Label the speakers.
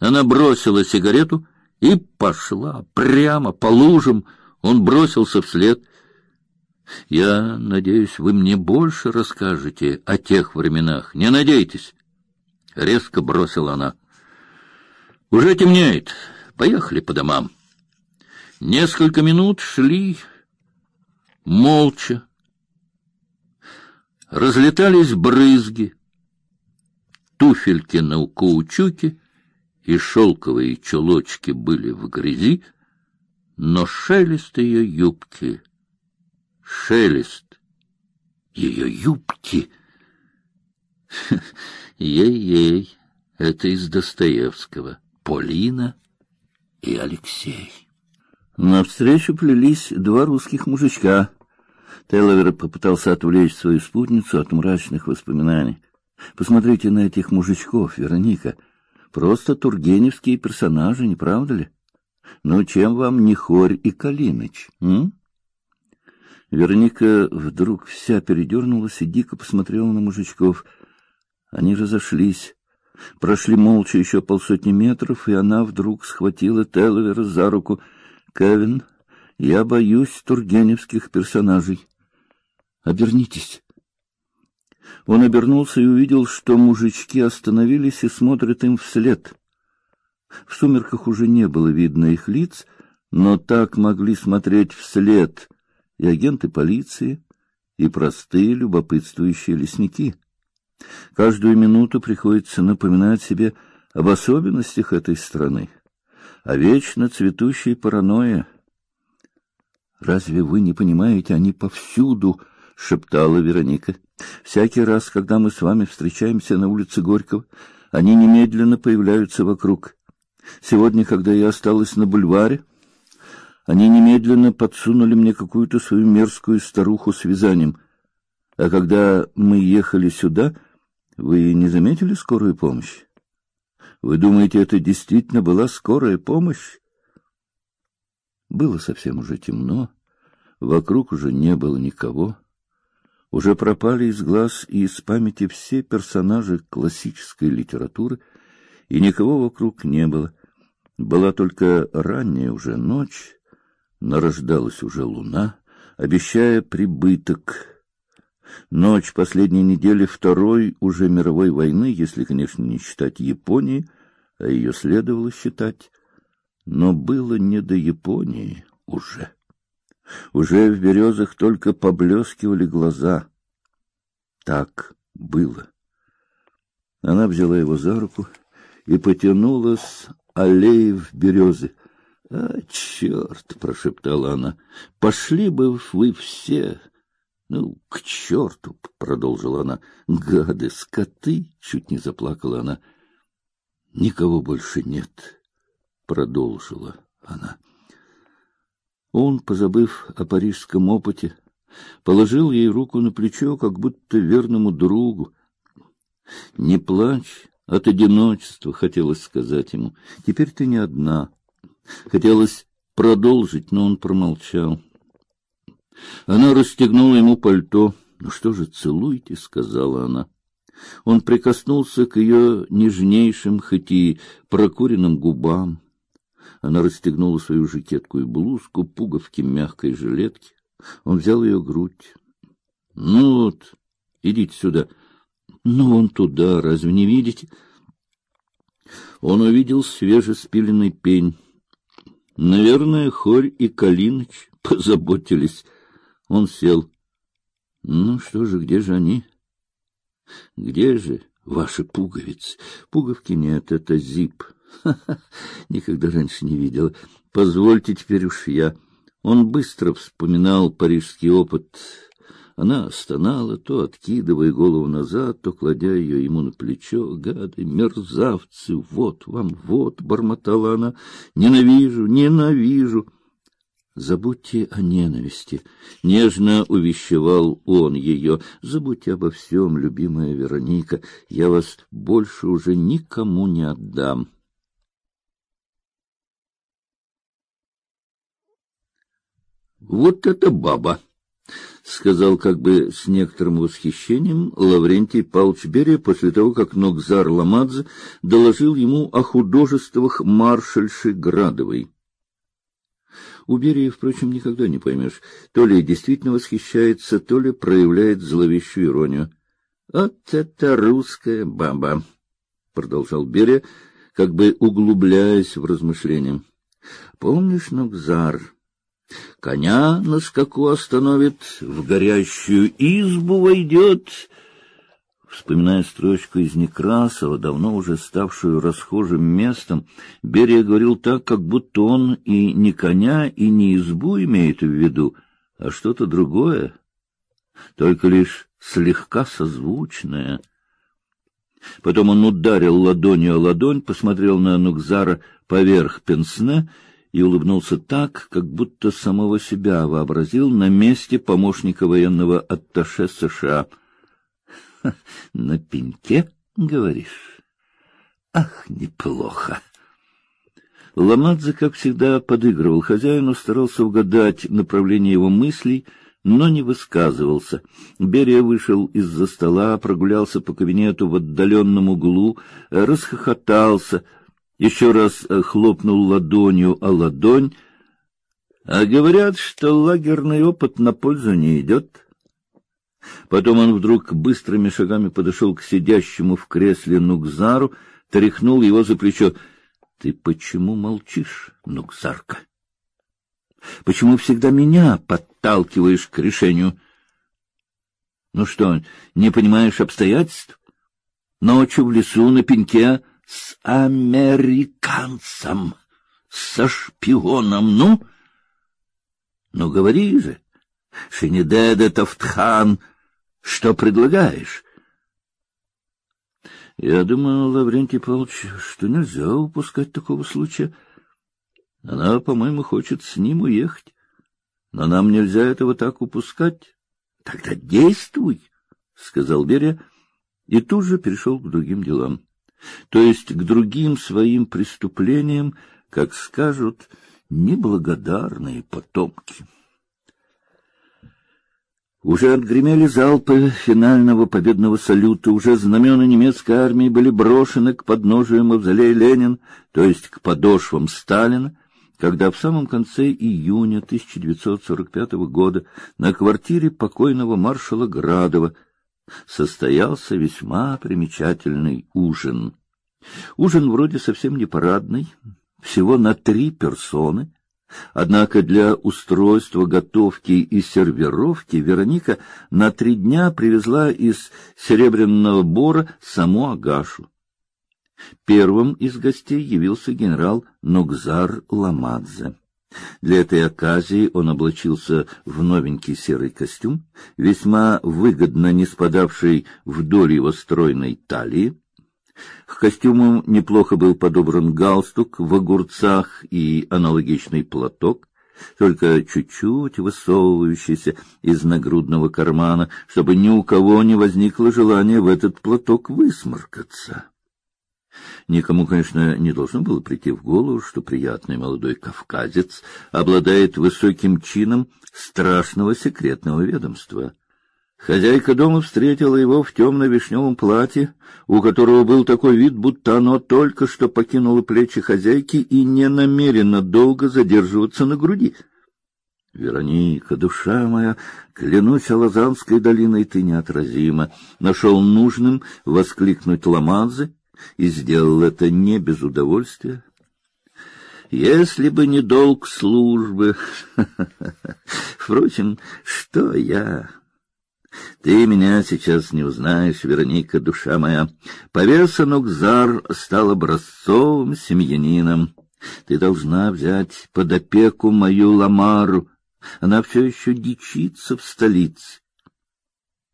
Speaker 1: Она бросила сигарету и пошла прямо по лужам. Он бросился вслед. Я надеюсь, вы мне больше расскажете о тех временах. Не надейтесь, резко бросила она. Уже темнеет. Поехали по домам. Несколько минут шли молча. Разлетались брызги, туфельки на каучуке и шелковые чулочки были в грязи, но шелест ее юбки, шелест ее юбки. Ей-ей, это из Достоевского. Полина и Алексей. Навстречу плелись два русских мужичка. Тейловер попытался отвлечь свою спутницу от мрачных воспоминаний. Посмотрите на этих мужичков, Вероника. Просто тургеневские персонажи, не правда ли? Ну, чем вам не Хорь и Калиныч, м? Вероника вдруг вся передернулась и дико посмотрела на мужичков. Они разошлись. Прошли молча еще полсотни метров, и она вдруг схватила Телвера за руку — Кевин, я боюсь тургеневских персонажей. Обернитесь. Он обернулся и увидел, что мужички остановились и смотрят им вслед. В сумерках уже не было видно их лиц, но так могли смотреть вслед и агенты полиции, и простые любопытствующие лесники. Каждую минуту приходится напоминать себе об особенностях этой страны а вечно цветущей паранойя. Разве вы не понимаете, они повсюду, шептала Вероника. Всякий раз, когда мы с вами встречаемся на улице Горького, они немедленно появляются вокруг. Сегодня, когда я осталась на бульваре, они немедленно подсунули мне какую-то свою мерзкую старуху с вязанием. А когда мы ехали сюда, вы не заметили скорую помощь? Вы думаете, это действительно была скорая помощь? Было совсем уже темно, вокруг уже не было никого. Уже пропали из глаз и из памяти все персонажи классической литературы, и никого вокруг не было. Была только ранняя уже ночь, нарождалась уже луна, обещая прибыток. Ночь последней недели второй уже мировой войны, если, конечно, не считать Японии, а ее следовало считать, но было не до Японии уже. Уже в березах только поблескивали глаза. Так было. Она взяла его за руку и потянула с аллеи в березы. — А, черт! — прошептала она. — Пошли бы вы все! Ну, к черту! — продолжила она. — Гады, скоты! — чуть не заплакала она. — Никого больше нет, — продолжила она. Он, позабыв о парижском опыте, положил ей руку на плечо, как будто верному другу. — Не плачь от одиночества, — хотелось сказать ему. — Теперь ты не одна. Хотелось продолжить, но он промолчал. Она расстегнула ему пальто. "Ну что же, целуйте", сказала она. Он прикоснулся к ее нежнейшим, хоть и прокуренным губам. Она расстегнула свою жакетку и блузку, пуговки мягкой жилетки. Он взял ее грудь. Ну вот, идите сюда. Ну он туда, разве не видите? Он увидел свежеспиленный пень. Наверное, Хорь и Калиныч позаботились он сел. Ну что же, где же они? Где же ваши пуговицы? Пуговки нет, это зип. Никогда раньше не видела. Позвольте теперь уж я. Он быстро вспоминал парижский опыт. Она стонала, то откидывая голову назад, то кладя ее ему на плечо. Гады, мерзавцы, вот вам, вот, бормотала она. Ненавижу, ненавижу. Забудьте о ненависти, нежно увещевал он ее. Забудьте обо всем, любимая Вероника, я вас больше уже никому не отдам. Вот это баба. — сказал как бы с некоторым восхищением Лаврентий Павлович Берия после того, как Нокзар Ламадзе доложил ему о художествах маршальши Градовой. У Берии, впрочем, никогда не поймешь, то ли действительно восхищается, то ли проявляет зловещую иронию. «Вот это русская баба!» — продолжал Берия, как бы углубляясь в размышления. «Помнишь, Нокзар?» Коня на скаку остановит, в горящую избу войдет. Вспоминая строчку из Некрасова, давно уже ставшую расхожим местом, Берия говорил так, как будто он и не коня, и не избу имеет в виду, а что-то другое, только лишь слегка созвучное. Потом он ударил ладонью о ладонь, посмотрел на Нукзара поверх пенсне и улыбнулся так, как будто самого себя вообразил на месте помощника военного атташе США. — На пеньке, говоришь? Ах, неплохо! Ламадзе, как всегда, подыгрывал хозяину, старался угадать направление его мыслей, но не высказывался. Берия вышел из-за стола, прогулялся по кабинету в отдаленном углу, расхохотался — еще раз э, хлопнул ладонью о ладонь, а говорят, что лагерный опыт на пользу не идет. Потом он вдруг быстрыми шагами подошел к сидящему в кресле Нукзару, тряхнул его за плечо. — Ты почему молчишь, Нукзарка? Почему всегда меня подталкиваешь к решению? Ну что, не понимаешь обстоятельств? Ночью в лесу на пеньке с американцем, со шпионом, ну? Ну, говори же, Шинидеде Тавтхан, что предлагаешь? Я думаю, Лаврентий Павлович, что нельзя упускать такого случая. Она, по-моему, хочет с ним уехать. Но нам нельзя этого так упускать. Тогда действуй, — сказал Берия, и тут же перешел к другим делам то есть к другим своим преступлениям, как скажут неблагодарные потомки. Уже отгремели залпы финального победного салюта, уже знамена немецкой армии были брошены к подножию мавзолея Ленин, то есть к подошвам Сталина, когда в самом конце июня 1945 года на квартире покойного маршала Градова состоялся весьма примечательный ужин. Ужин вроде совсем не парадный, всего на три персоны, однако для устройства готовки и сервировки Вероника на три дня привезла из Серебряного Бора саму Агашу. Первым из гостей явился генерал Нокзар Ламадзе. Для этой оказии он облачился в новенький серый костюм, весьма выгодно не спадавший вдоль его стройной талии. К костюму неплохо был подобран галстук в огурцах и аналогичный платок, только чуть-чуть высовывающийся из нагрудного кармана, чтобы ни у кого не возникло желания в этот платок высморкаться. Никому, конечно, не должно было прийти в голову, что приятный молодой кавказец обладает высоким чином страшного секретного ведомства. Хозяйка дома встретила его в темно-вишневом платье, у которого был такой вид, будто оно только что покинуло плечи хозяйки и не намерено долго задерживаться на груди. Вероника, душа моя, клянусь Алазанской долиной, ты неотразима. Нашел нужным воскликнуть Ламадзе и сделал это не без удовольствия. Если бы не долг службы. Впрочем, что я? Ты меня сейчас не узнаешь, Вероника, душа моя. Повеса Нокзар стал образцовым семьянином. Ты должна взять под опеку мою Ламару. Она все еще дичится в столице.